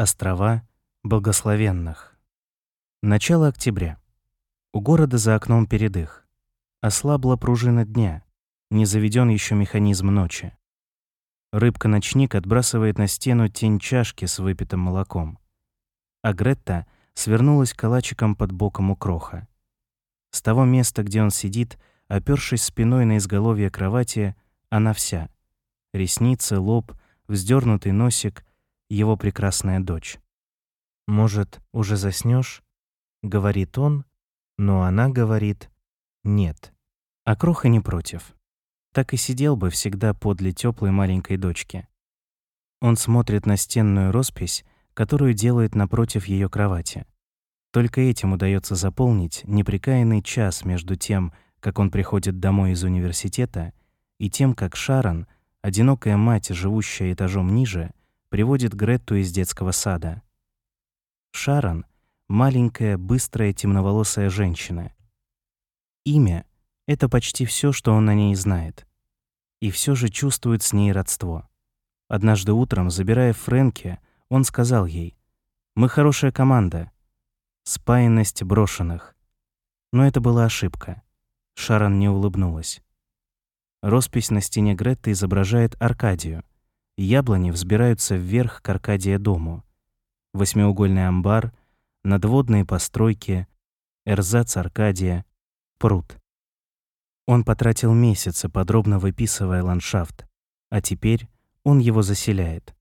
Острова благословенных. Начало октября. У города за окном передых. Ослабла пружина дня. Не заведен еще механизм ночи. Рыбка-ночник отбрасывает на стену тень чашки с выпитым молоком. А Гретта свернулась калачиком под боком у кроха. С того места, где он сидит, опёршись спиной на изголовье кровати, она вся. Ресницы, лоб, вздернутый носик, его прекрасная дочь. «Может, уже заснешь? говорит он, но она говорит «нет». А Кроха не против. Так и сидел бы всегда подле теплой маленькой дочки. Он смотрит на стенную роспись, которую делает напротив ее кровати. Только этим удается заполнить непрекаянный час между тем, как он приходит домой из университета, и тем, как Шарон, одинокая мать, живущая этажом ниже, приводит Гретту из детского сада. Шарон — маленькая, быстрая, темноволосая женщина. Имя — это почти все, что он о ней знает. И все же чувствует с ней родство. Однажды утром, забирая Фрэнки, он сказал ей, «Мы хорошая команда. Спаянность брошенных». Но это была ошибка. Шарон не улыбнулась. Роспись на стене Гретты изображает Аркадию — Яблони взбираются вверх к Аркадия дому. Восьмиугольный амбар, надводные постройки, эрзац Аркадия, пруд. Он потратил месяцы, подробно выписывая ландшафт, а теперь он его заселяет.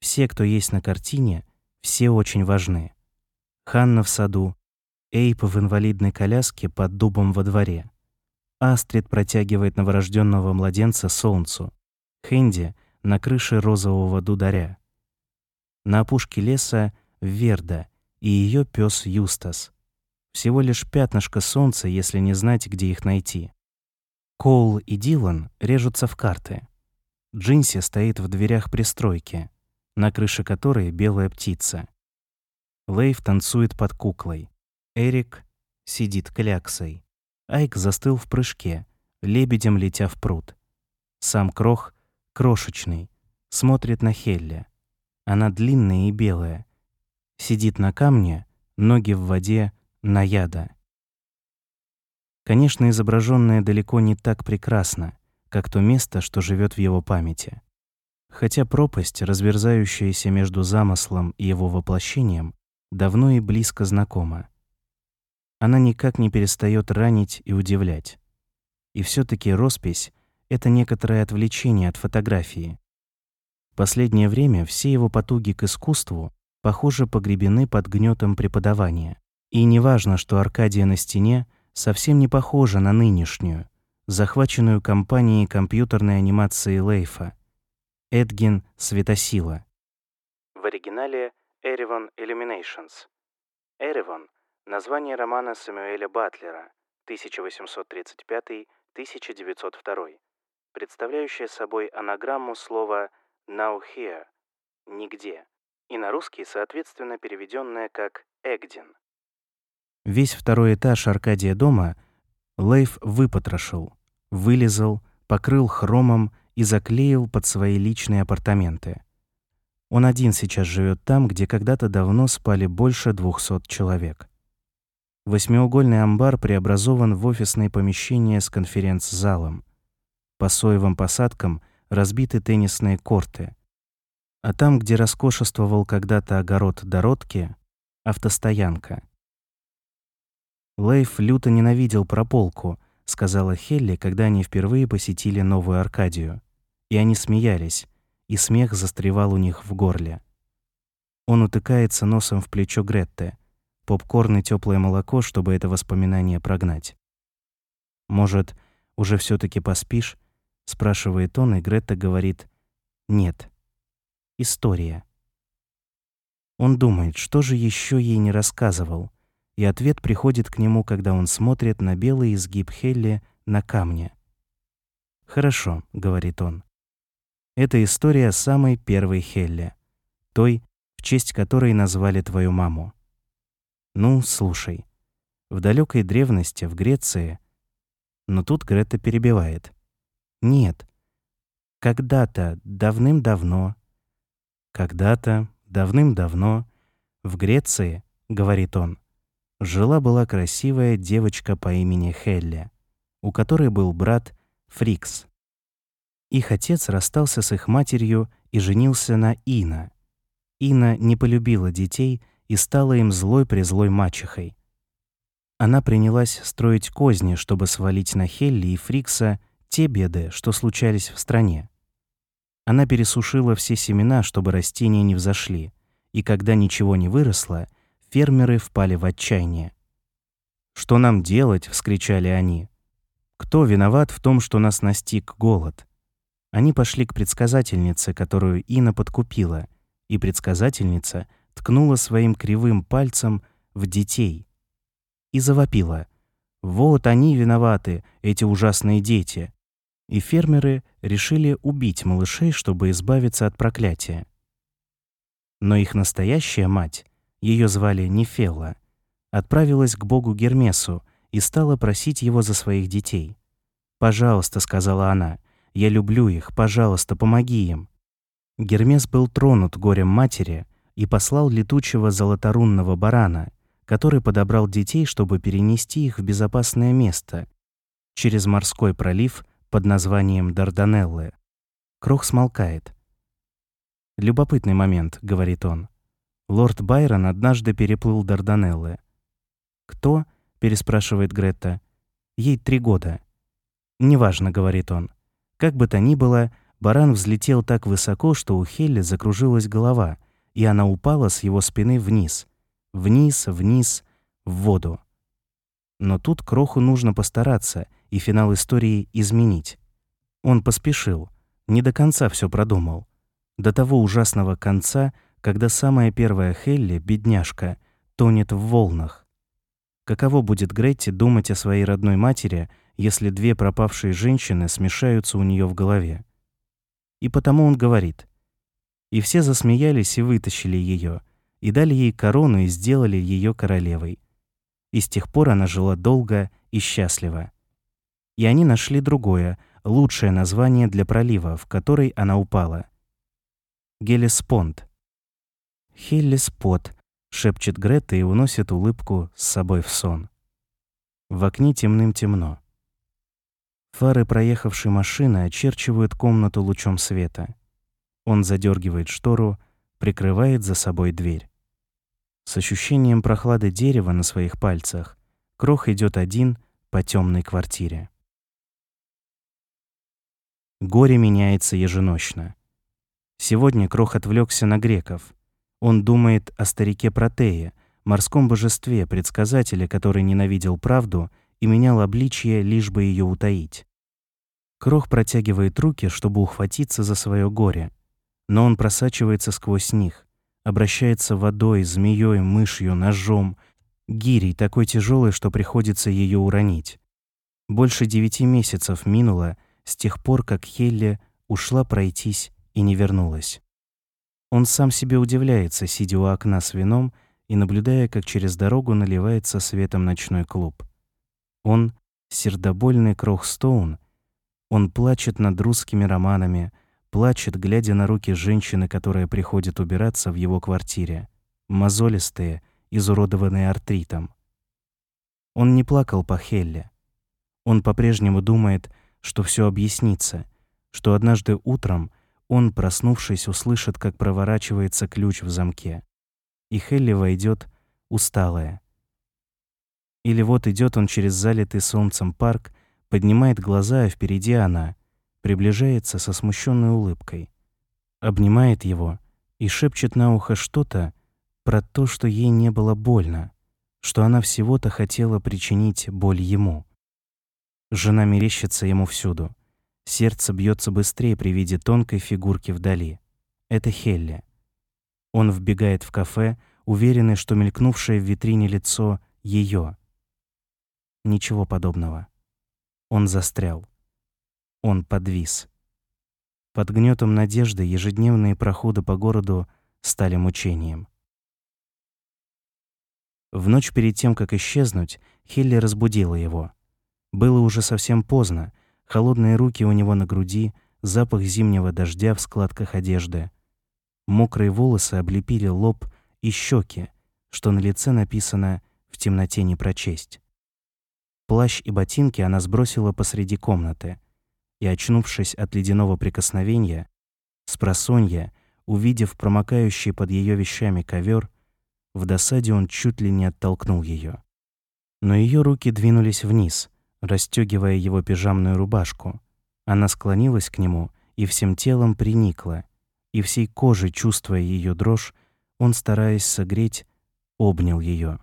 Все, кто есть на картине, все очень важны. Ханна в саду, Эйп в инвалидной коляске под дубом во дворе. Астрид протягивает новорожденного младенца солнцу. Хэнди на крыше розового дударя. На опушке леса Верда и ее пес Юстас. Всего лишь пятнышко солнца, если не знать, где их найти. Коул и Дилан режутся в карты. Джинси стоит в дверях пристройки, на крыше которой белая птица. Лейв танцует под куклой. Эрик сидит кляксой. Айк застыл в прыжке, лебедем летя в пруд. Сам Крох крошечный, смотрит на Хелли. Она длинная и белая. Сидит на камне, ноги в воде, на яда. Конечно, изображенное далеко не так прекрасно, как то место, что живет в его памяти. Хотя пропасть, разверзающаяся между замыслом и его воплощением, давно и близко знакома. Она никак не перестает ранить и удивлять. И все таки роспись это некоторое отвлечение от фотографии. Последнее время все его потуги к искусству, похоже, погребены под гнетом преподавания. И неважно, что Аркадия на стене совсем не похожа на нынешнюю, захваченную компанией компьютерной анимации Лейфа. Эдгин Светосила. В оригинале Эревон Illuminations. Эревон — название романа Самуэля Батлера 1835-1902 представляющая собой анаграмму слова «now here» — «нигде», и на русский, соответственно, переведенное как «эгдин». Весь второй этаж Аркадия дома Лейф выпотрошил, вылезал, покрыл хромом и заклеил под свои личные апартаменты. Он один сейчас живет там, где когда-то давно спали больше двухсот человек. Восьмиугольный амбар преобразован в офисное помещение с конференц-залом. По соевым посадкам разбиты теннисные корты. А там, где роскошествовал когда-то огород Дородки, автостоянка. Лейф люто ненавидел прополку, сказала Хелли, когда они впервые посетили Новую Аркадию. И они смеялись, и смех застревал у них в горле. Он утыкается носом в плечо Гретты. Попкорн и теплое молоко, чтобы это воспоминание прогнать. Может, уже все таки поспишь? Спрашивает он, и Грета говорит: "Нет. История". Он думает, что же еще ей не рассказывал, и ответ приходит к нему, когда он смотрит на белый изгиб Хелли на камне. "Хорошо", говорит он. Это история самой первой Хелли, той, в честь которой назвали твою маму. Ну, слушай. В далекой древности в Греции, но тут Грета перебивает. Нет. Когда-то, давным-давно. Когда-то, Давным-давно в Греции, говорит он, жила-была красивая девочка по имени Хелля, у которой был брат Фрикс. Их отец расстался с их матерью и женился на Ина. Ина не полюбила детей и стала им злой-призлой мачехой. Она принялась строить козни, чтобы свалить на Хелли и Фрикса те беды, что случались в стране. Она пересушила все семена, чтобы растения не взошли, и когда ничего не выросло, фермеры впали в отчаяние. «Что нам делать?» — вскричали они. «Кто виноват в том, что нас настиг голод?» Они пошли к предсказательнице, которую Ина подкупила, и предсказательница ткнула своим кривым пальцем в детей и завопила. «Вот они виноваты, эти ужасные дети!» И фермеры решили убить малышей, чтобы избавиться от проклятия. Но их настоящая мать, ее звали Нефелла, отправилась к богу Гермесу и стала просить его за своих детей. «Пожалуйста», — сказала она, — «я люблю их, пожалуйста, помоги им». Гермес был тронут горем матери и послал летучего золоторунного барана, который подобрал детей, чтобы перенести их в безопасное место через морской пролив под названием Дарданеллы. Крох смолкает. «Любопытный момент», — говорит он. Лорд Байрон однажды переплыл Дарданеллы. «Кто?» — переспрашивает Гретта. «Ей три года». «Неважно», — говорит он. Как бы то ни было, баран взлетел так высоко, что у Хелли закружилась голова, и она упала с его спины вниз. Вниз, вниз, в воду. Но тут Кроху нужно постараться и финал истории изменить. Он поспешил, не до конца все продумал. До того ужасного конца, когда самая первая Хелли, бедняжка, тонет в волнах. Каково будет Гретти думать о своей родной матери, если две пропавшие женщины смешаются у нее в голове? И потому он говорит. И все засмеялись и вытащили ее, и дали ей корону и сделали ее королевой. И с тех пор она жила долго и счастливо. И они нашли другое, лучшее название для пролива, в который она упала. Гелеспонд. «Хеллеспот», — шепчет Грета и уносит улыбку с собой в сон. В окне темным-темно. Фары проехавшей машины очерчивают комнату лучом света. Он задергивает штору, прикрывает за собой дверь. С ощущением прохлады дерева на своих пальцах Крох идет один по темной квартире. Горе меняется еженочно. Сегодня Крох отвлекся на греков. Он думает о старике Протее, морском божестве, предсказателе, который ненавидел правду и менял обличье, лишь бы ее утаить. Крох протягивает руки, чтобы ухватиться за свое горе, но он просачивается сквозь них, обращается водой, змеей, мышью, ножом, гирей такой тяжелой, что приходится ее уронить. Больше девяти месяцев минуло с тех пор, как Хелли ушла пройтись и не вернулась. Он сам себе удивляется, сидя у окна с вином и наблюдая, как через дорогу наливается светом ночной клуб. Он — сердобольный Крох Стоун. Он плачет над русскими романами, плачет, глядя на руки женщины, которая приходит убираться в его квартире, мозолистые, изуродованные артритом. Он не плакал по Хелле. Он по-прежнему думает, что все объяснится, что однажды утром — он, проснувшись, услышит, как проворачивается ключ в замке. И Хелли войдет усталая. Или вот идет он через залитый солнцем парк, поднимает глаза, а впереди она, приближается со смущенной улыбкой, обнимает его и шепчет на ухо что-то про то, что ей не было больно, что она всего-то хотела причинить боль ему. Жена мерещится ему всюду — Сердце бьется быстрее при виде тонкой фигурки вдали. Это Хелли. Он вбегает в кафе, уверенный, что мелькнувшее в витрине лицо ее. Ничего подобного. Он застрял. Он подвис. Под гнетом надежды ежедневные проходы по городу стали мучением. В ночь перед тем, как исчезнуть, Хелли разбудила его. Было уже совсем поздно, холодные руки у него на груди, запах зимнего дождя в складках одежды. Мокрые волосы облепили лоб и щеки, что на лице написано «в темноте не прочесть». Плащ и ботинки она сбросила посреди комнаты и, очнувшись от ледяного прикосновения, с просонья, увидев промокающий под ее вещами ковер, в досаде он чуть ли не оттолкнул ее. Но ее руки двинулись вниз, расстегивая его пижамную рубашку. Она склонилась к нему и всем телом приникла, и всей кожей, чувствуя ее дрожь, он, стараясь согреть, обнял ее.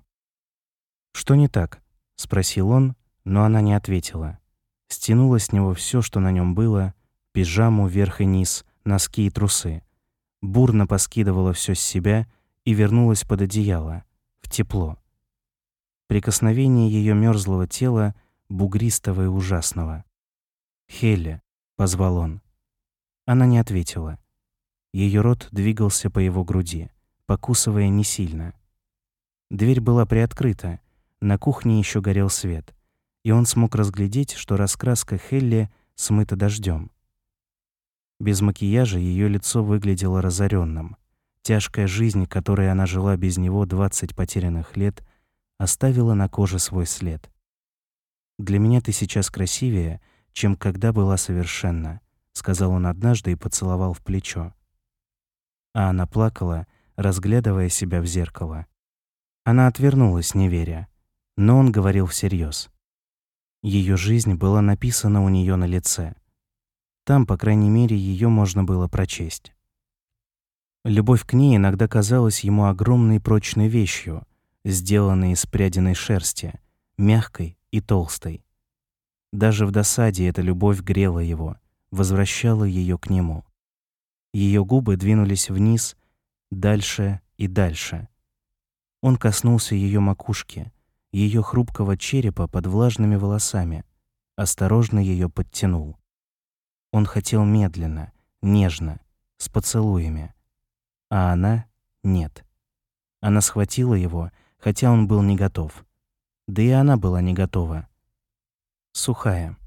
«Что не так?» — спросил он, но она не ответила. Стянула с него все, что на нем было, пижаму вверх и низ, носки и трусы. Бурно поскидывала все с себя и вернулась под одеяло, в тепло. Прикосновение ее мерзлого тела, бугристого и ужасного. «Хелли», — позвал он. Она не ответила. Ее рот двигался по его груди, покусывая не сильно. Дверь была приоткрыта, на кухне еще горел свет, и он смог разглядеть, что раскраска Хелли смыта дождем. Без макияжа ее лицо выглядело разоренным. Тяжкая жизнь, которой она жила без него 20 потерянных лет, оставила на коже свой след. «Для меня ты сейчас красивее, чем когда была совершенна», — сказал он однажды и поцеловал в плечо а она плакала, разглядывая себя в зеркало. Она отвернулась, не веря, но он говорил всерьез. Ее жизнь была написана у нее на лице. Там, по крайней мере, ее можно было прочесть. Любовь к ней иногда казалась ему огромной прочной вещью, сделанной из прядиной шерсти, мягкой и толстой. Даже в досаде эта любовь грела его, возвращала ее к нему. Ее губы двинулись вниз, дальше и дальше. Он коснулся ее макушки, ее хрупкого черепа под влажными волосами, осторожно ее подтянул. Он хотел медленно, нежно, с поцелуями, а она — нет. Она схватила его, хотя он был не готов. Да и она была не готова. Сухая,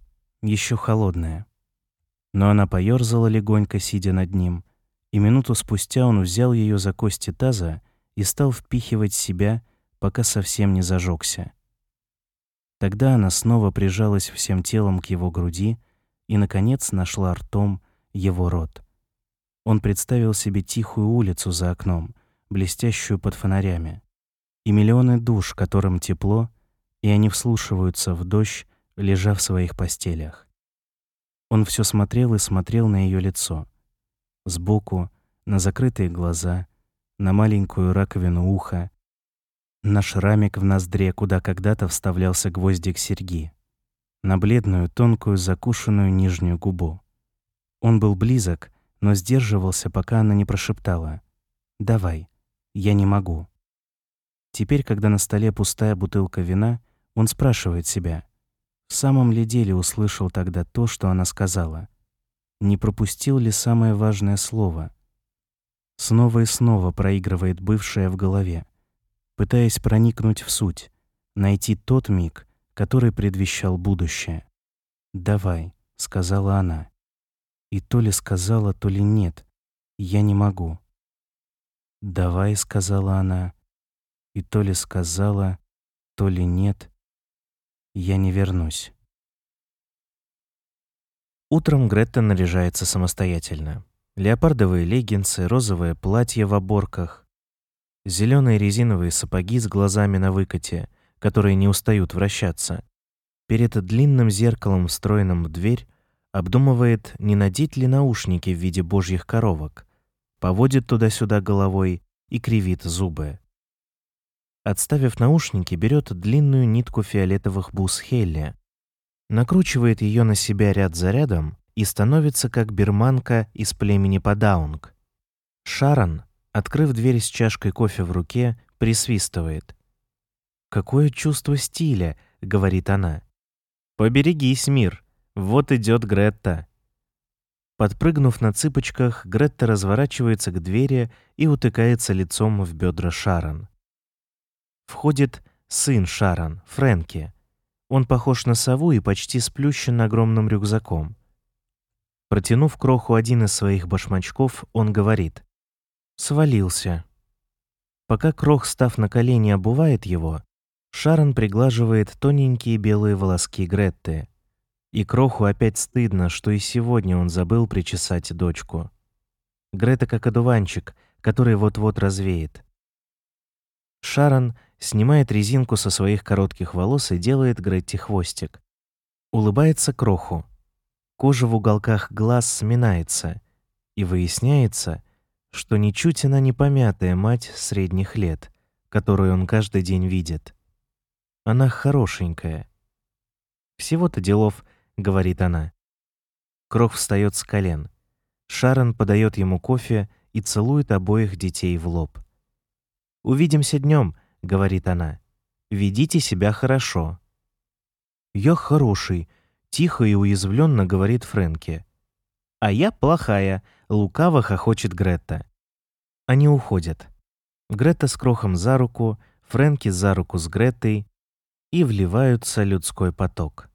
еще холодная. Но она поёрзала легонько, сидя над ним, и минуту спустя он взял ее за кости таза и стал впихивать себя, пока совсем не зажегся. Тогда она снова прижалась всем телом к его груди и, наконец, нашла ртом его рот. Он представил себе тихую улицу за окном, блестящую под фонарями, и миллионы душ, которым тепло, и они вслушиваются в дождь, лежа в своих постелях. Он все смотрел и смотрел на ее лицо. Сбоку, на закрытые глаза, на маленькую раковину уха, на шрамик в ноздре, куда когда-то вставлялся гвоздик серьги, на бледную, тонкую, закушенную нижнюю губу. Он был близок, но сдерживался, пока она не прошептала «Давай, я не могу». Теперь, когда на столе пустая бутылка вина, он спрашивает себя, в самом ли деле услышал тогда то, что она сказала? Не пропустил ли самое важное слово? Снова и снова проигрывает бывшее в голове, пытаясь проникнуть в суть, найти тот миг, который предвещал будущее. «Давай», — сказала она. И то ли сказала, то ли нет. Я не могу. «Давай», — сказала она. И то ли сказала, то ли нет. Я не вернусь. Утром Гретта наряжается самостоятельно. Леопардовые леггинсы, розовое платье в оборках, зеленые резиновые сапоги с глазами на выкате, которые не устают вращаться. Перед длинным зеркалом, встроенным в дверь, обдумывает, не надеть ли наушники в виде божьих коровок, поводит туда-сюда головой и кривит зубы. Отставив наушники, берет длинную нитку фиолетовых бус Хелли, накручивает ее на себя ряд за рядом и становится как берманка из племени Падаунг. Шарон, открыв дверь с чашкой кофе в руке, присвистывает. «Какое чувство стиля!» — говорит она. «Поберегись, мир! Вот идет Гретта!» Подпрыгнув на цыпочках, Гретта разворачивается к двери и утыкается лицом в бедра Шарон. Входит сын Шарон, Фрэнки. Он похож на сову и почти сплющен огромным рюкзаком. Протянув кроху один из своих башмачков, он говорит. Свалился. Пока Крох, став на колени, обувает его, Шарон приглаживает тоненькие белые волоски Гретты. И Кроху опять стыдно, что и сегодня он забыл причесать дочку. Грета как одуванчик, который вот-вот развеет. Шарон снимает резинку со своих коротких волос и делает Гретте хвостик. Улыбается Кроху. Кожа в уголках глаз сминается, и выясняется, что ничуть она не помятая мать средних лет, которую он каждый день видит. Она хорошенькая. Всего-то делов, говорит она. Крох встает с колен. Шарон подает ему кофе и целует обоих детей в лоб. Увидимся днем, говорит она. Ведите себя хорошо. Я хороший, тихо и уязвленно говорит Фрэнки. А я плохая, лукаво хохочет Гретта. Они уходят. Гретта с Крохом за руку, Фрэнки за руку с Греттой, и вливаются людской поток.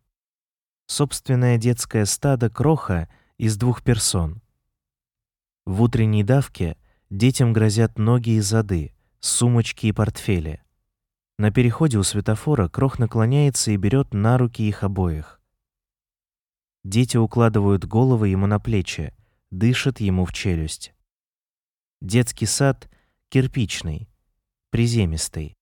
Собственное детское стадо кроха из двух персон. В утренней давке детям грозят ноги и зады, сумочки и портфели. На переходе у светофора крох наклоняется и берет на руки их обоих. Дети укладывают головы ему на плечи, дышат ему в челюсть. Детский сад кирпичный, приземистый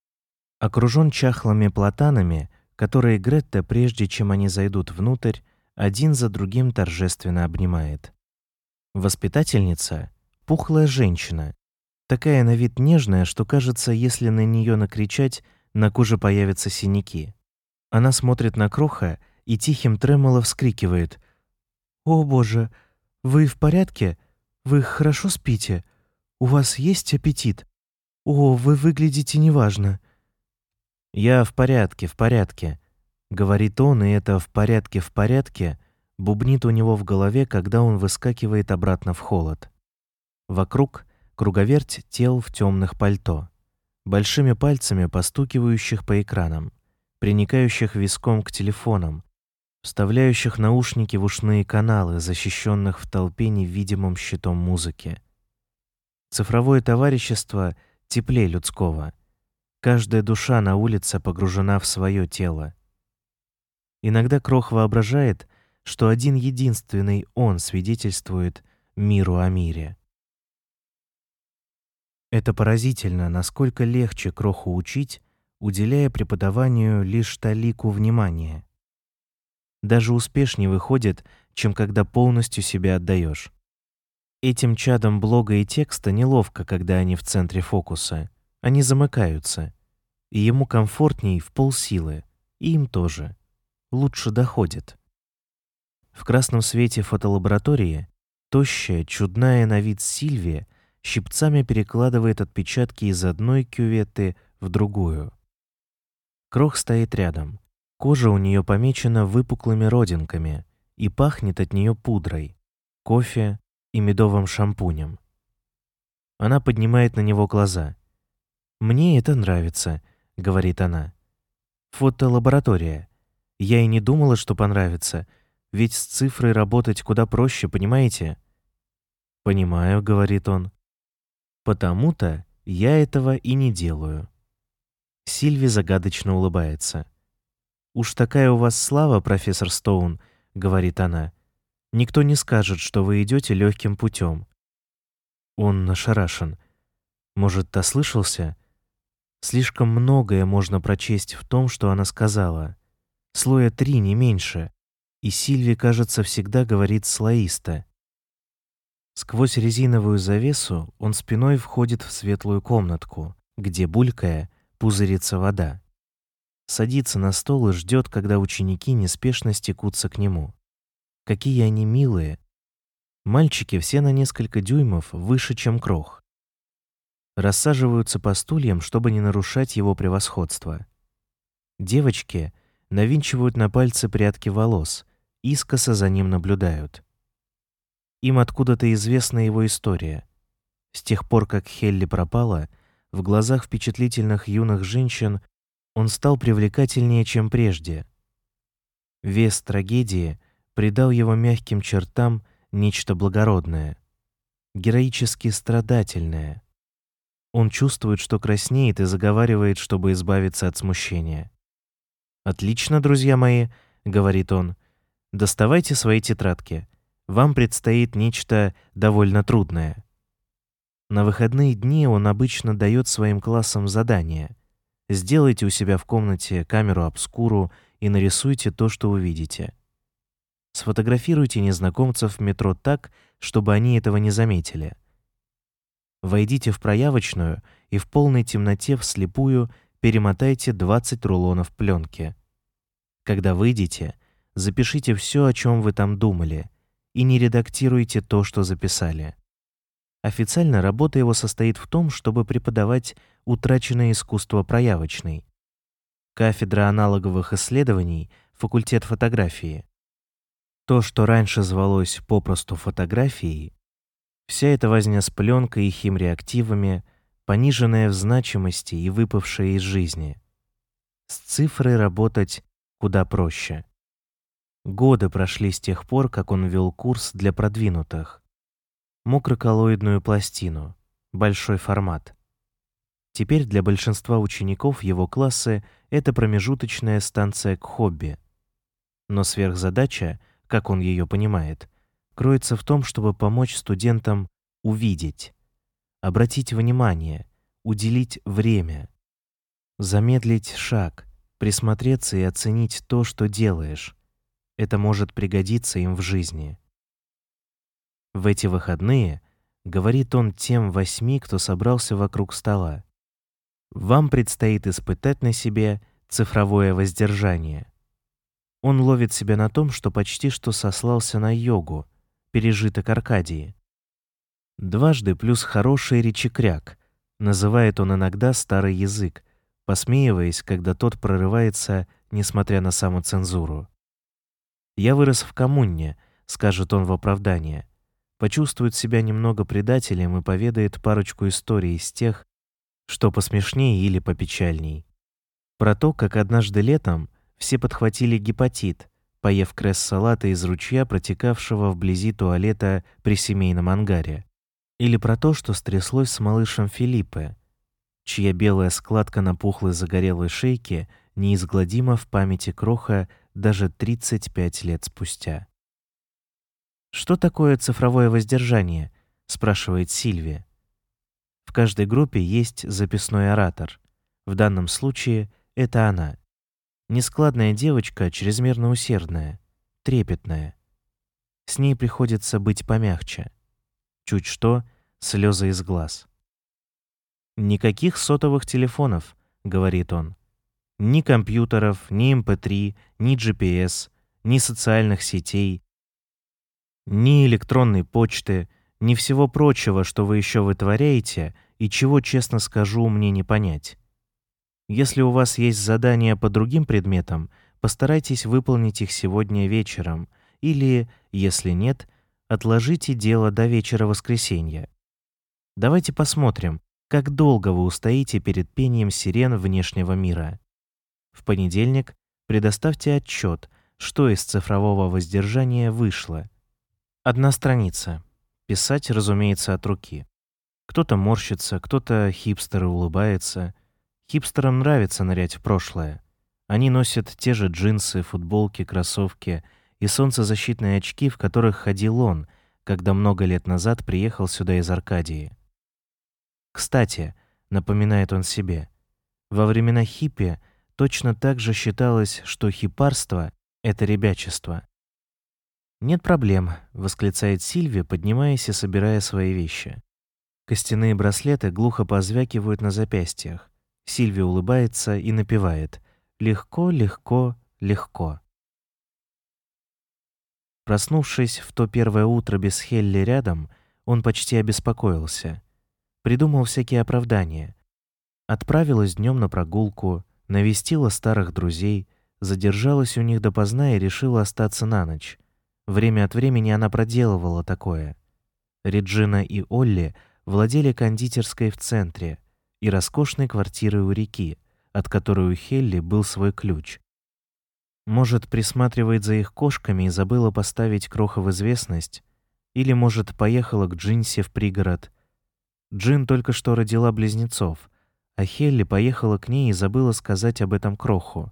окружен чахлыми платанами, которые Гретта, прежде чем они зайдут внутрь, один за другим торжественно обнимает. Воспитательница — пухлая женщина, такая на вид нежная, что кажется, если на нее накричать, на коже появятся синяки. Она смотрит на Кроха и тихим тремоло вскрикивает. «О, Боже, вы в порядке? Вы хорошо спите? У вас есть аппетит? О, вы выглядите неважно. «Я в порядке, в порядке», — говорит он, и это «в порядке, в порядке» бубнит у него в голове, когда он выскакивает обратно в холод. Вокруг круговерть тел в темных пальто, большими пальцами постукивающих по экранам, приникающих виском к телефонам, вставляющих наушники в ушные каналы, защищенных в толпе невидимым щитом музыки. Цифровое товарищество теплее людского — Каждая душа на улице погружена в свое тело. Иногда Крох воображает, что один единственный он свидетельствует миру о мире. Это поразительно, насколько легче Кроху учить, уделяя преподаванию лишь талику внимания. Даже успешнее выходит, чем когда полностью себя отдаешь. Этим чадам блога и текста неловко, когда они в центре фокуса. Они замыкаются и ему комфортней в полсилы, и им тоже. Лучше доходит. В красном свете фотолаборатории тощая, чудная на вид Сильвия щипцами перекладывает отпечатки из одной кюветы в другую. Крох стоит рядом. Кожа у нее помечена выпуклыми родинками и пахнет от нее пудрой, кофе и медовым шампунем. Она поднимает на него глаза. «Мне это нравится», — говорит она. «Фотолаборатория. Я и не думала, что понравится, ведь с цифрой работать куда проще, понимаете?» «Понимаю», — говорит он. «Потому-то я этого и не делаю». Сильви загадочно улыбается. «Уж такая у вас слава, профессор Стоун», — говорит она. «Никто не скажет, что вы идете легким путем». Он нашарашен. Может, ослышался? Слишком многое можно прочесть в том, что она сказала. Слоя три, не меньше. И Сильви, кажется, всегда говорит слоисто. Сквозь резиновую завесу он спиной входит в светлую комнатку, где, булькая, пузырится вода. Садится на стол и ждет, когда ученики неспешно стекутся к нему. Какие они милые. Мальчики все на несколько дюймов выше, чем крох рассаживаются по стульям, чтобы не нарушать его превосходство. Девочки навинчивают на пальцы прядки волос, искоса за ним наблюдают. Им откуда-то известна его история. С тех пор, как Хелли пропала, в глазах впечатлительных юных женщин он стал привлекательнее, чем прежде. Вес трагедии придал его мягким чертам нечто благородное, героически страдательное — Он чувствует, что краснеет и заговаривает, чтобы избавиться от смущения. «Отлично, друзья мои», — говорит он, — «доставайте свои тетрадки. Вам предстоит нечто довольно трудное». На выходные дни он обычно дает своим классам задания. Сделайте у себя в комнате камеру обскуру и нарисуйте то, что увидите. Сфотографируйте незнакомцев в метро так, чтобы они этого не заметили. Войдите в проявочную и в полной темноте вслепую перемотайте 20 рулонов пленки. Когда выйдете, запишите все, о чем вы там думали, и не редактируйте то, что записали. Официально работа его состоит в том, чтобы преподавать утраченное искусство проявочной. Кафедра аналоговых исследований, факультет фотографии. То, что раньше звалось попросту фотографией, вся эта возня с пленкой и химреактивами, пониженная в значимости и выпавшая из жизни. С цифрой работать куда проще. Годы прошли с тех пор, как он вел курс для продвинутых. Мокроколлоидную пластину, большой формат. Теперь для большинства учеников его классы это промежуточная станция к хобби. Но сверхзадача, как он ее понимает, кроется в том, чтобы помочь студентам увидеть, обратить внимание, уделить время, замедлить шаг, присмотреться и оценить то, что делаешь. Это может пригодиться им в жизни. В эти выходные, говорит он тем восьми, кто собрался вокруг стола, вам предстоит испытать на себе цифровое воздержание. Он ловит себя на том, что почти что сослался на йогу, пережиток Аркадии. Дважды плюс хороший речекряк, называет он иногда старый язык, посмеиваясь, когда тот прорывается, несмотря на самоцензуру. «Я вырос в коммуне», — скажет он в оправдание. Почувствует себя немного предателем и поведает парочку историй из тех, что посмешнее или попечальней. Про то, как однажды летом все подхватили гепатит, поев кресс-салата из ручья, протекавшего вблизи туалета при семейном ангаре. Или про то, что стряслось с малышем Филиппе, чья белая складка на пухлой загорелой шейке неизгладима в памяти кроха даже 35 лет спустя. «Что такое цифровое воздержание?» — спрашивает Сильвия. В каждой группе есть записной оратор. В данном случае это она. Нескладная девочка, чрезмерно усердная, трепетная. С ней приходится быть помягче. Чуть что, слезы из глаз. «Никаких сотовых телефонов», — говорит он. «Ни компьютеров, ни MP3, эм ни GPS, ни социальных сетей, ни электронной почты, ни всего прочего, что вы еще вытворяете и чего, честно скажу, мне не понять. Если у вас есть задания по другим предметам, постарайтесь выполнить их сегодня вечером или, если нет, отложите дело до вечера воскресенья. Давайте посмотрим, как долго вы устоите перед пением сирен внешнего мира. В понедельник предоставьте отчет, что из цифрового воздержания вышло. Одна страница. Писать, разумеется, от руки. Кто-то морщится, кто-то хипстер улыбается. Хипстерам нравится нырять в прошлое. Они носят те же джинсы, футболки, кроссовки и солнцезащитные очки, в которых ходил он, когда много лет назад приехал сюда из Аркадии. Кстати, напоминает он себе, во времена хиппи точно так же считалось, что хипарство — это ребячество. «Нет проблем», — восклицает Сильвия, поднимаясь и собирая свои вещи. Костяные браслеты глухо позвякивают на запястьях. Сильвия улыбается и напевает «Легко, легко, легко». Проснувшись в то первое утро без Хелли рядом, он почти обеспокоился придумал всякие оправдания. Отправилась днем на прогулку, навестила старых друзей, задержалась у них допоздна и решила остаться на ночь. Время от времени она проделывала такое. Реджина и Олли владели кондитерской в центре и роскошной квартирой у реки, от которой у Хелли был свой ключ. Может, присматривает за их кошками и забыла поставить кроха в известность, или, может, поехала к Джинси в пригород Джин только что родила близнецов, а Хелли поехала к ней и забыла сказать об этом Кроху.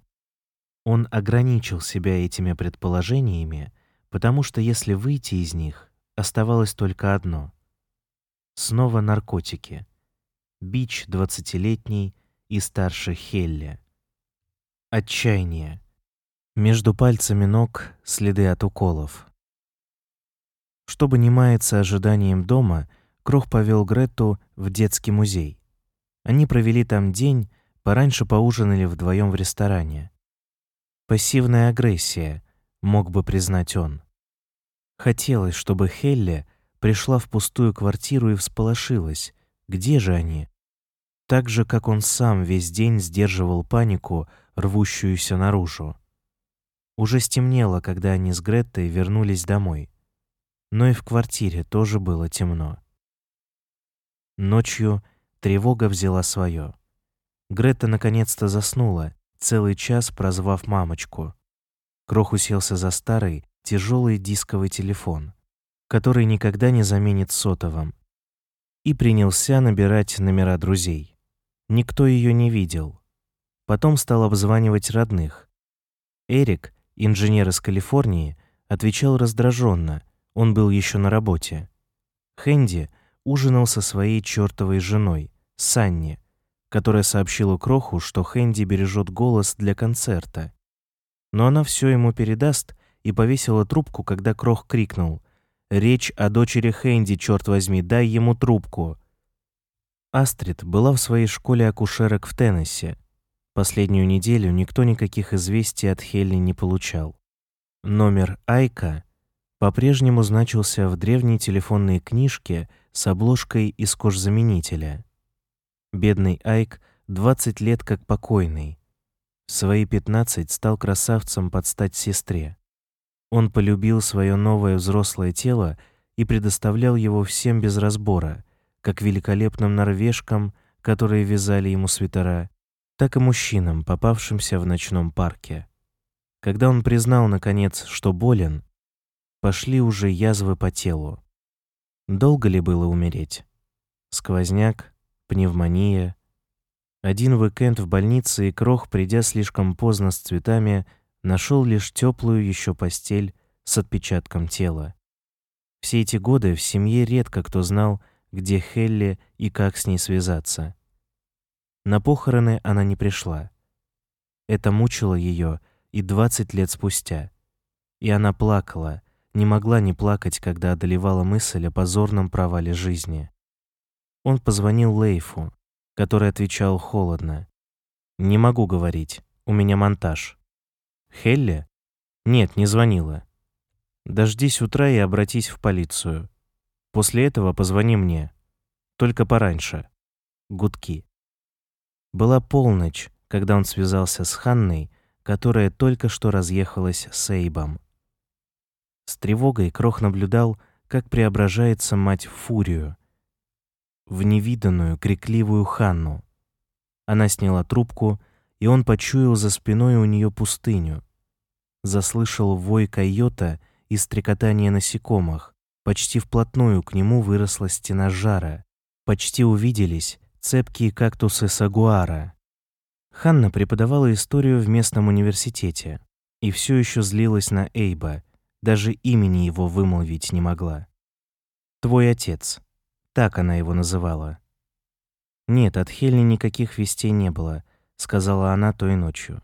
Он ограничил себя этими предположениями, потому что если выйти из них, оставалось только одно. Снова наркотики. Бич двадцатилетний и старше Хелли. Отчаяние. Между пальцами ног следы от уколов. Чтобы не маяться ожиданием дома, Крох повел Гретту в детский музей. Они провели там день, пораньше поужинали вдвоем в ресторане. Пассивная агрессия, мог бы признать он. Хотелось, чтобы Хелли пришла в пустую квартиру и всполошилась. Где же они? Так же, как он сам весь день сдерживал панику, рвущуюся наружу. Уже стемнело, когда они с Греттой вернулись домой. Но и в квартире тоже было темно. Ночью тревога взяла свое. Гретта наконец-то заснула, целый час прозвав мамочку. Крох уселся за старый, тяжелый дисковый телефон, который никогда не заменит сотовым, и принялся набирать номера друзей. Никто ее не видел. Потом стал обзванивать родных. Эрик, инженер из Калифорнии, отвечал раздраженно, он был еще на работе. Хэнди ужинал со своей чертовой женой, Санни, которая сообщила Кроху, что Хэнди бережет голос для концерта. Но она все ему передаст и повесила трубку, когда Крох крикнул «Речь о дочери Хэнди, черт возьми, дай ему трубку!» Астрид была в своей школе акушерок в Теннесси. Последнюю неделю никто никаких известий от Хелли не получал. Номер Айка по-прежнему значился в древней телефонной книжке с обложкой из кожзаменителя. Бедный Айк 20 лет как покойный. В свои 15 стал красавцем под стать сестре. Он полюбил свое новое взрослое тело и предоставлял его всем без разбора, как великолепным норвежкам, которые вязали ему свитера, так и мужчинам, попавшимся в ночном парке. Когда он признал наконец, что болен, пошли уже язвы по телу. Долго ли было умереть? Сквозняк, пневмония. Один уикенд в больнице и Крох, придя слишком поздно с цветами, нашел лишь теплую еще постель с отпечатком тела. Все эти годы в семье редко кто знал, где Хелли и как с ней связаться. На похороны она не пришла. Это мучило ее и 20 лет спустя. И она плакала, не могла не плакать, когда одолевала мысль о позорном провале жизни. Он позвонил Лейфу, который отвечал холодно. «Не могу говорить, у меня монтаж». «Хелли?» «Нет, не звонила». «Дождись утра и обратись в полицию. После этого позвони мне. Только пораньше». Гудки. Была полночь, когда он связался с Ханной, которая только что разъехалась с Эйбом. С тревогой Крох наблюдал, как преображается мать в фурию — в невиданную, крикливую Ханну. Она сняла трубку, и он почуял за спиной у нее пустыню. Заслышал вой койота и стрекотание насекомых. Почти вплотную к нему выросла стена жара. Почти увиделись цепкие кактусы сагуара. Ханна преподавала историю в местном университете и все еще злилась на Эйба, даже имени его вымолвить не могла. «Твой отец», так она его называла. «Нет, от Хельни никаких вестей не было», — сказала она той ночью.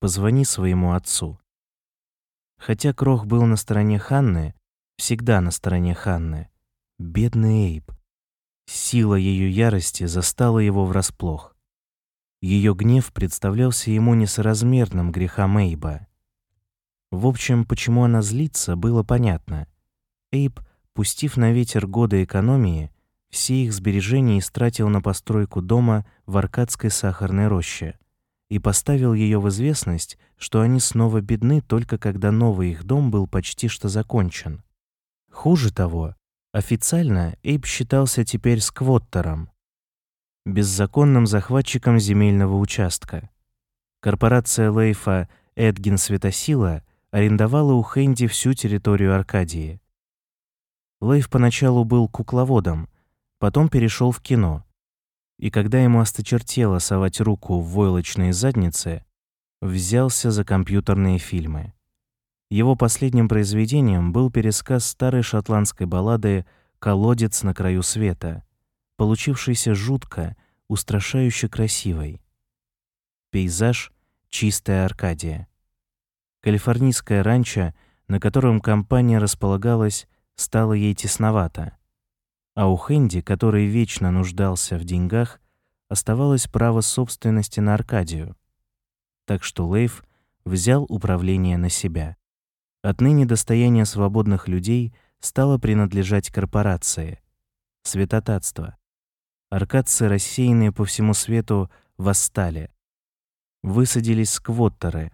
«Позвони своему отцу». Хотя Крох был на стороне Ханны, всегда на стороне Ханны, бедный Эйб. Сила ее ярости застала его врасплох. Ее гнев представлялся ему несоразмерным грехам Эйба. В общем, почему она злится, было понятно. Эйб — пустив на ветер годы экономии, все их сбережения истратил на постройку дома в Аркадской сахарной роще и поставил ее в известность, что они снова бедны только когда новый их дом был почти что закончен. Хуже того, официально Эйб считался теперь сквоттером, беззаконным захватчиком земельного участка. Корпорация Лейфа Эдгин Светосила арендовала у Хэнди всю территорию Аркадии. Лейв поначалу был кукловодом, Потом перешел в кино. И когда ему осточертело совать руку в войлочные задницы, взялся за компьютерные фильмы. Его последним произведением был пересказ старой шотландской баллады «Колодец на краю света», получившийся жутко, устрашающе красивой. Пейзаж — чистая Аркадия. Калифорнийское ранчо, на котором компания располагалась, стало ей тесновато. А у Хэнди, который вечно нуждался в деньгах, оставалось право собственности на Аркадию. Так что Лейф взял управление на себя. Отныне достояние свободных людей стало принадлежать корпорации. Святотатство. Аркадцы, рассеянные по всему свету, восстали. Высадились сквоттеры,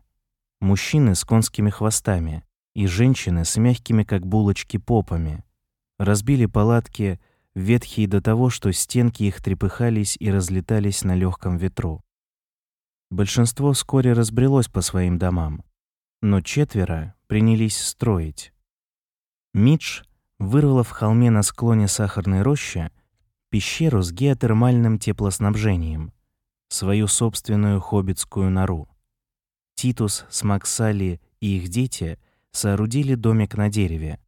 мужчины с конскими хвостами и женщины с мягкими, как булочки, попами. Разбили палатки, ветхие до того, что стенки их трепыхались и разлетались на легком ветру. Большинство вскоре разбрелось по своим домам, но четверо принялись строить. Мидж вырвала в холме на склоне сахарной рощи пещеру с геотермальным теплоснабжением, свою собственную хоббитскую нору. Титус с Максали и их дети соорудили домик на дереве.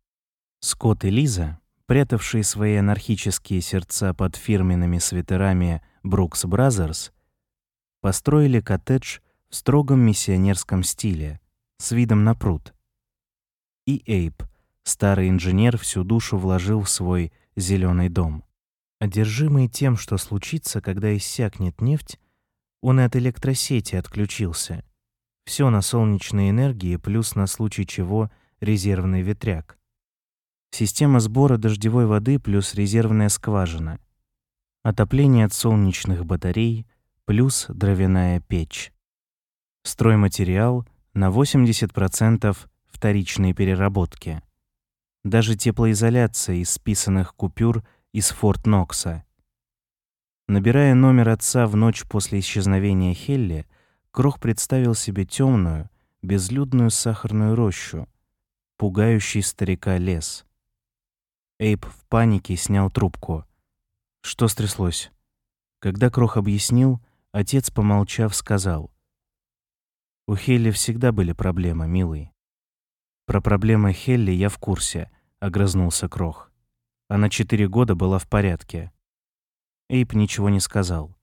Скотт и Лиза, прятавшие свои анархические сердца под фирменными свитерами Brooks Brothers, построили коттедж в строгом миссионерском стиле с видом на пруд. И Эйп, старый инженер, всю душу вложил в свой зеленый дом. Одержимый тем, что случится, когда иссякнет нефть, он и от электросети отключился. Все на солнечной энергии, плюс на случай чего резервный ветряк. Система сбора дождевой воды плюс резервная скважина. Отопление от солнечных батарей плюс дровяная печь. Стройматериал на 80% вторичной переработки. Даже теплоизоляция из списанных купюр из Форт Нокса. Набирая номер отца в ночь после исчезновения Хелли, Крох представил себе темную, безлюдную сахарную рощу, пугающий старика лес. Эйп в панике снял трубку. Что стряслось? Когда Крох объяснил, отец, помолчав, сказал. «У Хелли всегда были проблемы, милый». «Про проблемы Хелли я в курсе», — огрызнулся Крох. Она четыре года была в порядке. Эйп ничего не сказал.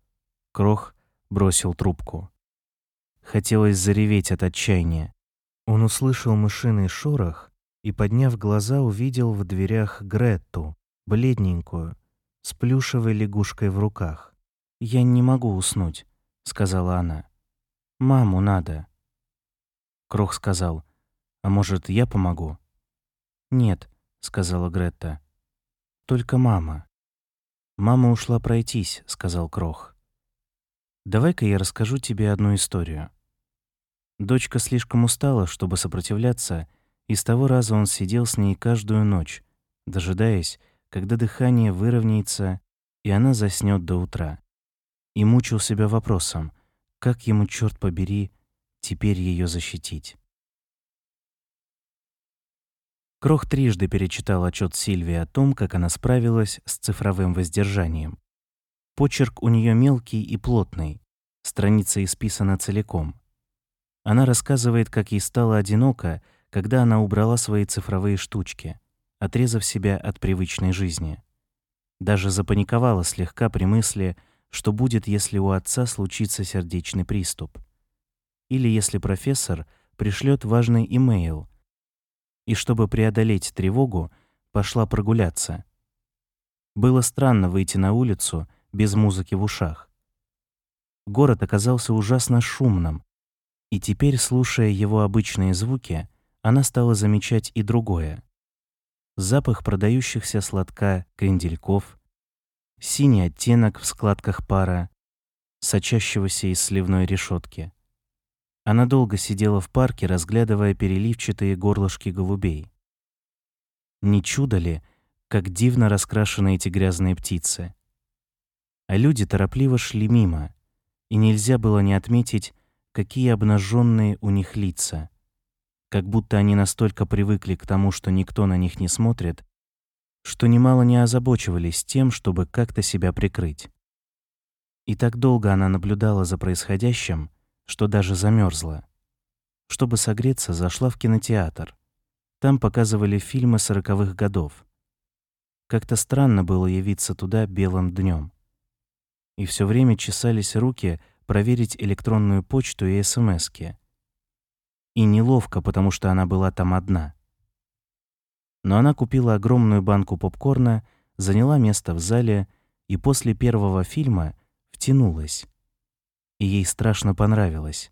Крох бросил трубку. Хотелось зареветь от отчаяния. Он услышал мышиный шорох и, подняв глаза, увидел в дверях Гретту, бледненькую, с плюшевой лягушкой в руках. «Я не могу уснуть», — сказала она. «Маму надо». Крох сказал, «А может, я помогу?» «Нет», — сказала Гретта. «Только мама». «Мама ушла пройтись», — сказал Крох. «Давай-ка я расскажу тебе одну историю». Дочка слишком устала, чтобы сопротивляться, и с того раза он сидел с ней каждую ночь, дожидаясь, когда дыхание выровняется, и она заснёт до утра. И мучил себя вопросом, как ему, черт побери, теперь ее защитить. Крох трижды перечитал отчет Сильвии о том, как она справилась с цифровым воздержанием. Почерк у нее мелкий и плотный, страница исписана целиком. Она рассказывает, как ей стало одиноко, когда она убрала свои цифровые штучки, отрезав себя от привычной жизни. Даже запаниковала слегка при мысли, что будет, если у отца случится сердечный приступ. Или если профессор пришлет важный имейл — и, чтобы преодолеть тревогу, пошла прогуляться. Было странно выйти на улицу без музыки в ушах. Город оказался ужасно шумным, и теперь, слушая его обычные звуки, она стала замечать и другое. Запах продающихся сладка крендельков, синий оттенок в складках пара, сочащегося из сливной решетки. Она долго сидела в парке, разглядывая переливчатые горлышки голубей. Не чудо ли, как дивно раскрашены эти грязные птицы? А люди торопливо шли мимо, и нельзя было не отметить, какие обнаженные у них лица. Как будто они настолько привыкли к тому, что никто на них не смотрит, что немало не озабочивались тем, чтобы как-то себя прикрыть. И так долго она наблюдала за происходящим, что даже замерзла. Чтобы согреться, зашла в кинотеатр. Там показывали фильмы сороковых годов. Как-то странно было явиться туда белым днем. И все время чесались руки проверить электронную почту и СМСки. И неловко, потому что она была там одна. Но она купила огромную банку попкорна, заняла место в зале и после первого фильма втянулась. И ей страшно понравилось.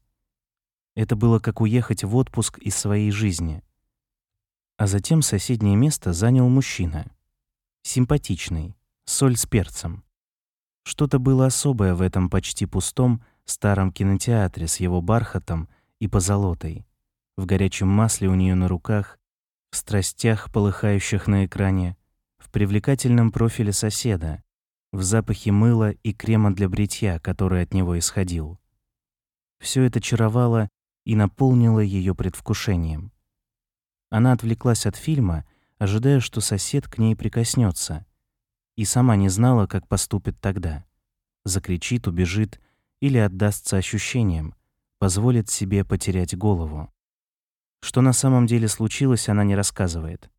Это было как уехать в отпуск из своей жизни. А затем соседнее место занял мужчина. Симпатичный, соль с перцем. Что-то было особое в этом почти пустом старом кинотеатре с его бархатом и позолотой, в горячем масле у нее на руках, в страстях, полыхающих на экране, в привлекательном профиле соседа, в запахе мыла и крема для бритья, который от него исходил. Все это чаровало и наполнило ее предвкушением. Она отвлеклась от фильма, ожидая, что сосед к ней прикоснется, и сама не знала, как поступит тогда. Закричит, убежит или отдастся ощущениям, позволит себе потерять голову. Что на самом деле случилось, она не рассказывает.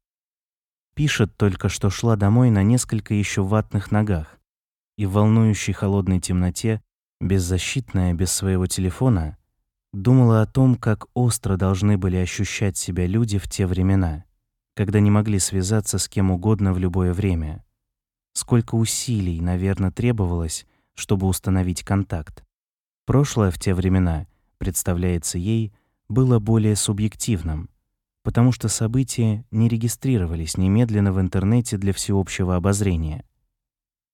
Пишет только, что шла домой на несколько еще ватных ногах, и в волнующей холодной темноте, беззащитная, без своего телефона, думала о том, как остро должны были ощущать себя люди в те времена, когда не могли связаться с кем угодно в любое время. Сколько усилий, наверное, требовалось, чтобы установить контакт. Прошлое в те времена, представляется ей, было более субъективным, потому что события не регистрировались немедленно в интернете для всеобщего обозрения –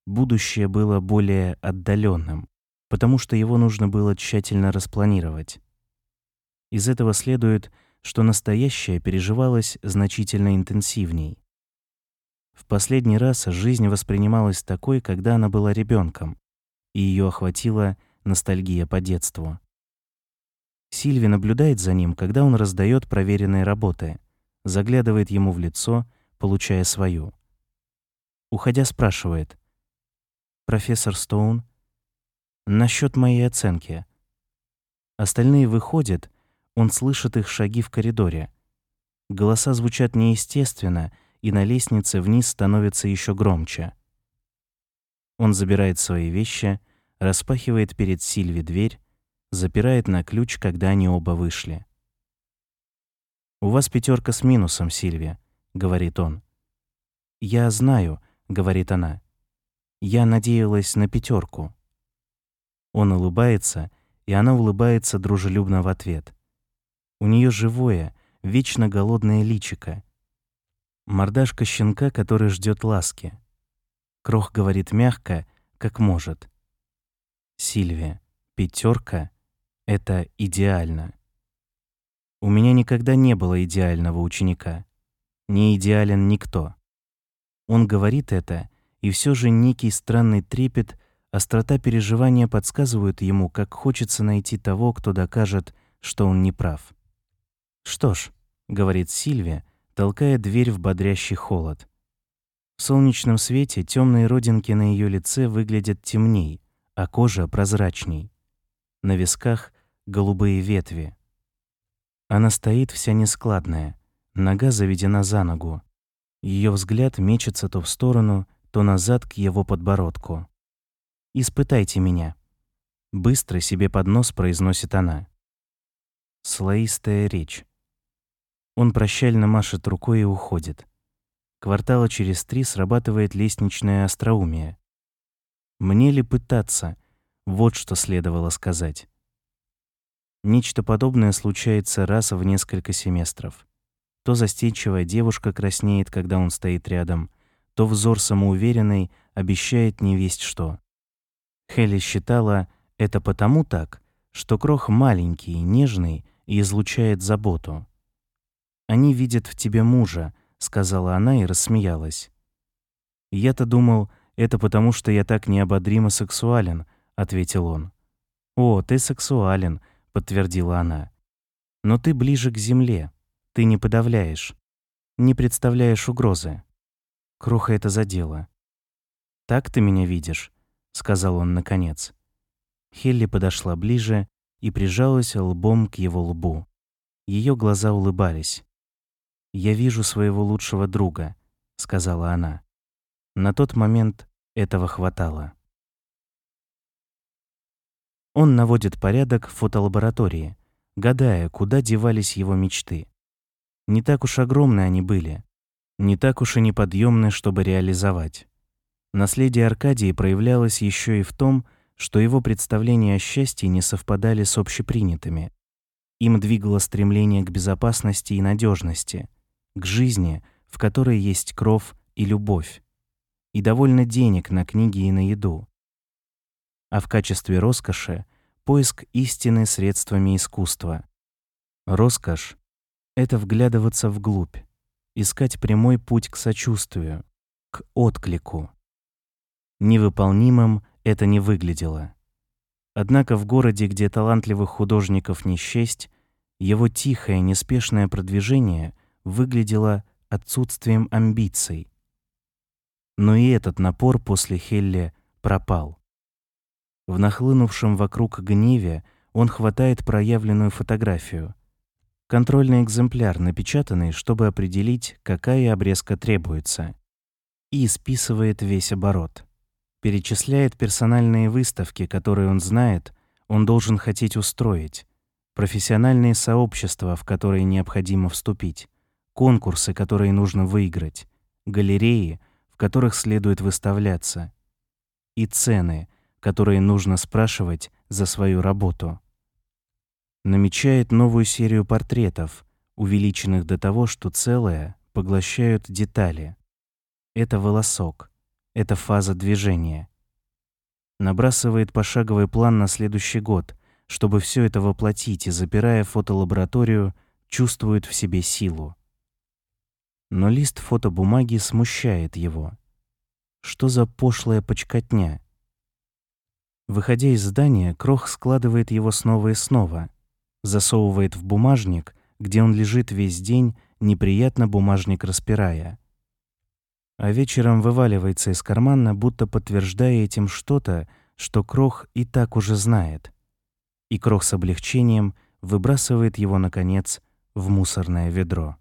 будущее было более отдаленным, потому что его нужно было тщательно распланировать. Из этого следует, что настоящее переживалось значительно интенсивней. В последний раз жизнь воспринималась такой, когда она была ребенком, и ее охватила ностальгия по детству. Сильви наблюдает за ним, когда он раздает проверенные работы, заглядывает ему в лицо, получая свою. Уходя, спрашивает, профессор Стоун, насчет моей оценки. Остальные выходят, он слышит их шаги в коридоре. Голоса звучат неестественно, и на лестнице вниз становится еще громче. Он забирает свои вещи, распахивает перед Сильви дверь, запирает на ключ, когда они оба вышли. «У вас пятерка с минусом, Сильвия», — говорит он. «Я знаю», — говорит она. Я надеялась на пятерку. Он улыбается, и она улыбается дружелюбно в ответ. У нее живое, вечно голодное личико. Мордашка щенка, который ждет ласки. Крох говорит мягко, как может. Сильвия, пятерка — это идеально. У меня никогда не было идеального ученика. Не идеален никто. Он говорит это, и все же некий странный трепет, острота переживания подсказывают ему, как хочется найти того, кто докажет, что он не прав. «Что ж», — говорит Сильвия, толкая дверь в бодрящий холод. В солнечном свете темные родинки на ее лице выглядят темней, а кожа прозрачней. На висках голубые ветви. Она стоит вся нескладная, нога заведена за ногу. Ее взгляд мечется то в сторону, то назад к его подбородку. «Испытайте меня», — быстро себе под нос произносит она. Слоистая речь. Он прощально машет рукой и уходит. Квартала через три срабатывает лестничное остроумие. «Мне ли пытаться?» Вот что следовало сказать. Нечто подобное случается раз в несколько семестров. То застенчивая девушка краснеет, когда он стоит рядом — то взор самоуверенный обещает не весть что. Хелли считала это потому так, что крох маленький, нежный и излучает заботу. «Они видят в тебе мужа», — сказала она и рассмеялась. «Я-то думал, это потому, что я так неободримо сексуален», — ответил он. «О, ты сексуален», — подтвердила она. «Но ты ближе к земле, ты не подавляешь, не представляешь угрозы. Кроха это задело. «Так ты меня видишь?» — сказал он наконец. Хелли подошла ближе и прижалась лбом к его лбу. Ее глаза улыбались. «Я вижу своего лучшего друга», — сказала она. На тот момент этого хватало. Он наводит порядок в фотолаборатории, гадая, куда девались его мечты. Не так уж огромны они были, не так уж и неподъемны, чтобы реализовать. Наследие Аркадии проявлялось еще и в том, что его представления о счастье не совпадали с общепринятыми. Им двигало стремление к безопасности и надежности, к жизни, в которой есть кровь и любовь, и довольно денег на книги и на еду. А в качестве роскоши — поиск истины средствами искусства. Роскошь — это вглядываться вглубь, искать прямой путь к сочувствию, к отклику. Невыполнимым это не выглядело. Однако в городе, где талантливых художников не счесть, его тихое, неспешное продвижение выглядело отсутствием амбиций. Но и этот напор после Хелли пропал. В нахлынувшем вокруг гневе он хватает проявленную фотографию. Контрольный экземпляр, напечатанный, чтобы определить, какая обрезка требуется, и списывает весь оборот перечисляет персональные выставки, которые он знает, он должен хотеть устроить, профессиональные сообщества, в которые необходимо вступить, конкурсы, которые нужно выиграть, галереи, в которых следует выставляться, и цены, которые нужно спрашивать за свою работу. Намечает новую серию портретов, увеличенных до того, что целое поглощают детали. Это волосок, это фаза движения. Набрасывает пошаговый план на следующий год, чтобы все это воплотить и, запирая фотолабораторию, чувствует в себе силу. Но лист фотобумаги смущает его. Что за пошлая почкотня? Выходя из здания, Крох складывает его снова и снова, засовывает в бумажник, где он лежит весь день, неприятно бумажник распирая а вечером вываливается из кармана, будто подтверждая этим что-то, что Крох и так уже знает. И Крох с облегчением выбрасывает его, наконец, в мусорное ведро.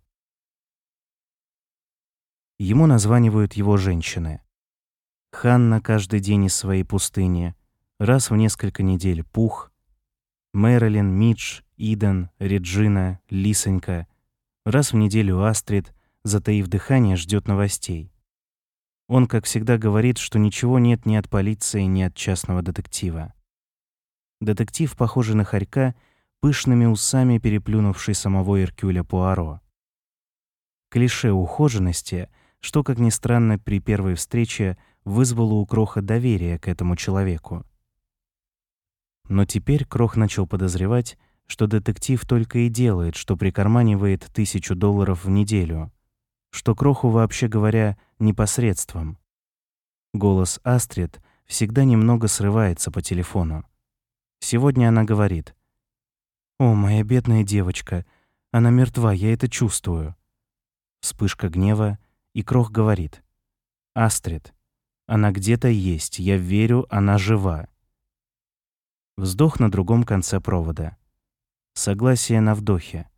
Ему названивают его женщины. Ханна каждый день из своей пустыни, раз в несколько недель Пух, Мэрилин, Мидж, Иден, Реджина, Лисонька, раз в неделю Астрид, затаив дыхание, ждет новостей. Он, как всегда, говорит, что ничего нет ни от полиции, ни от частного детектива. Детектив, похожий на хорька, пышными усами переплюнувший самого Иркюля Пуаро. Клише ухоженности, что, как ни странно, при первой встрече вызвало у Кроха доверие к этому человеку. Но теперь Крох начал подозревать, что детектив только и делает, что прикарманивает тысячу долларов в неделю, что Кроху, вообще говоря, непосредством. Голос Астрид всегда немного срывается по телефону. Сегодня она говорит. «О, моя бедная девочка, она мертва, я это чувствую». Вспышка гнева, и Крох говорит. «Астрид, она где-то есть, я верю, она жива». Вздох на другом конце провода. Согласие на вдохе.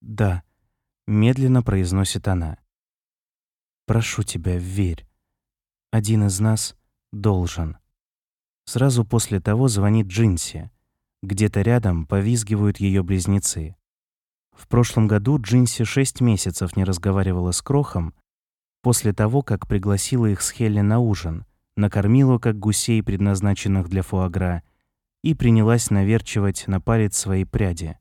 «Да», — медленно произносит она. Прошу тебя, верь. Один из нас должен. Сразу после того звонит Джинси. Где-то рядом повизгивают ее близнецы. В прошлом году Джинси шесть месяцев не разговаривала с Крохом после того, как пригласила их с Хелли на ужин, накормила как гусей, предназначенных для фуагра, и принялась наверчивать на палец свои пряди.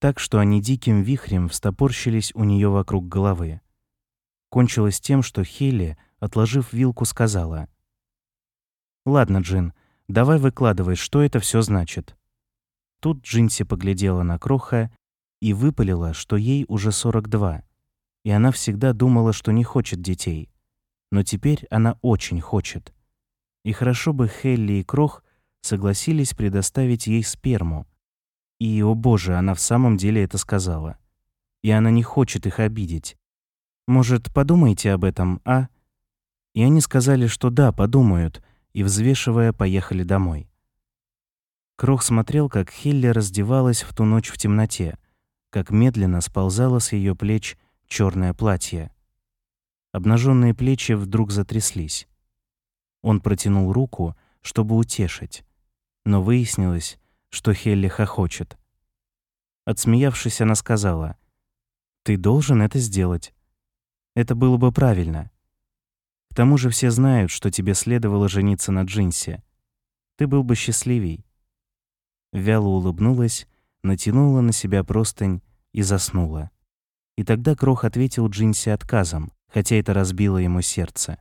Так что они диким вихрем встопорщились у нее вокруг головы кончилось тем, что Хелли, отложив вилку, сказала. «Ладно, Джин, давай выкладывай, что это все значит». Тут Джинси поглядела на Кроха и выпалила, что ей уже 42, и она всегда думала, что не хочет детей. Но теперь она очень хочет. И хорошо бы Хелли и Крох согласились предоставить ей сперму. И, о боже, она в самом деле это сказала. И она не хочет их обидеть. Может, подумайте об этом, а?» И они сказали, что да, подумают, и, взвешивая, поехали домой. Крох смотрел, как Хилли раздевалась в ту ночь в темноте, как медленно сползало с ее плеч черное платье. Обнаженные плечи вдруг затряслись. Он протянул руку, чтобы утешить, но выяснилось, что Хелли хохочет. Отсмеявшись, она сказала, «Ты должен это сделать. Это было бы правильно. К тому же все знают, что тебе следовало жениться на Джинсе. Ты был бы счастливей». Вяло улыбнулась, натянула на себя простынь и заснула. И тогда Крох ответил Джинси отказом, хотя это разбило ему сердце.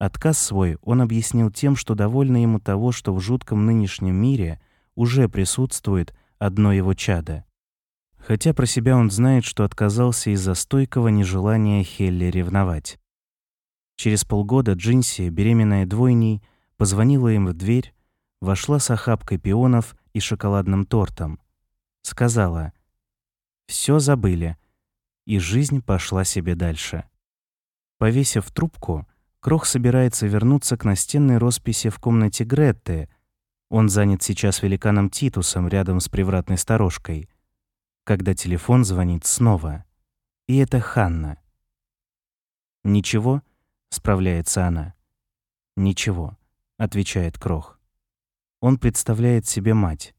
Отказ свой он объяснил тем, что довольно ему того, что в жутком нынешнем мире уже присутствует одно его чадо хотя про себя он знает, что отказался из-за стойкого нежелания Хелли ревновать. Через полгода Джинси, беременная двойней, позвонила им в дверь, вошла с охапкой пионов и шоколадным тортом. Сказала «Всё забыли», и жизнь пошла себе дальше. Повесив трубку, Крох собирается вернуться к настенной росписи в комнате Гретты. Он занят сейчас великаном Титусом рядом с привратной сторожкой — когда телефон звонит снова. И это Ханна. «Ничего?» — справляется она. «Ничего», — отвечает Крох. Он представляет себе мать.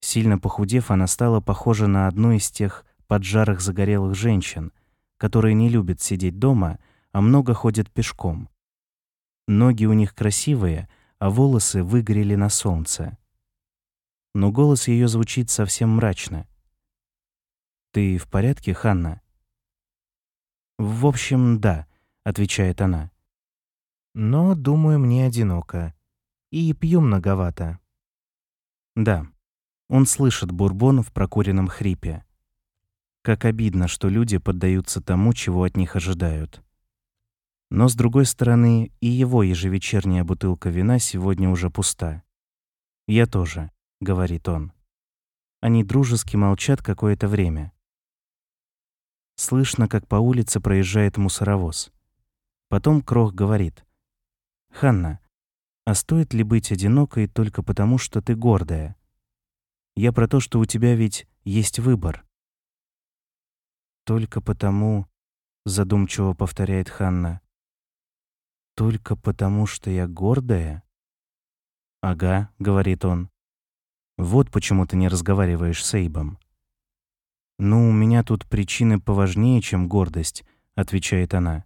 Сильно похудев, она стала похожа на одну из тех поджарых загорелых женщин, которые не любят сидеть дома, а много ходят пешком. Ноги у них красивые, а волосы выгорели на солнце. Но голос ее звучит совсем мрачно — «Ты в порядке, Ханна?» «В общем, да», — отвечает она. «Но, думаю, мне одиноко. И пью многовато». Да, он слышит бурбон в прокуренном хрипе. Как обидно, что люди поддаются тому, чего от них ожидают. Но, с другой стороны, и его ежевечерняя бутылка вина сегодня уже пуста. «Я тоже», — говорит он. Они дружески молчат какое-то время. Слышно, как по улице проезжает мусоровоз. Потом Крох говорит. «Ханна, а стоит ли быть одинокой только потому, что ты гордая? Я про то, что у тебя ведь есть выбор». «Только потому...» — задумчиво повторяет Ханна. «Только потому, что я гордая?» «Ага», — говорит он. «Вот почему ты не разговариваешь с Эйбом. «Ну, у меня тут причины поважнее, чем гордость», — отвечает она.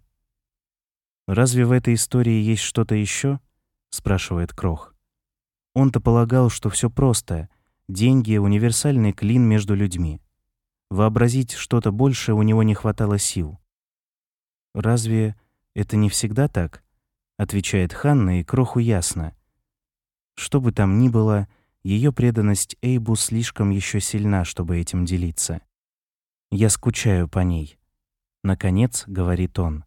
«Разве в этой истории есть что-то еще? спрашивает Крох. Он-то полагал, что все просто. Деньги — универсальный клин между людьми. Вообразить что-то большее у него не хватало сил. «Разве это не всегда так?» — отвечает Ханна, и Кроху ясно. Что бы там ни было, ее преданность Эйбу слишком еще сильна, чтобы этим делиться. Я скучаю по ней. Наконец, говорит он.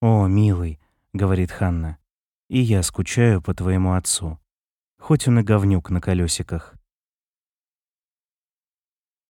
О, милый, говорит Ханна. И я скучаю по твоему отцу. Хоть он и говнюк на колесиках.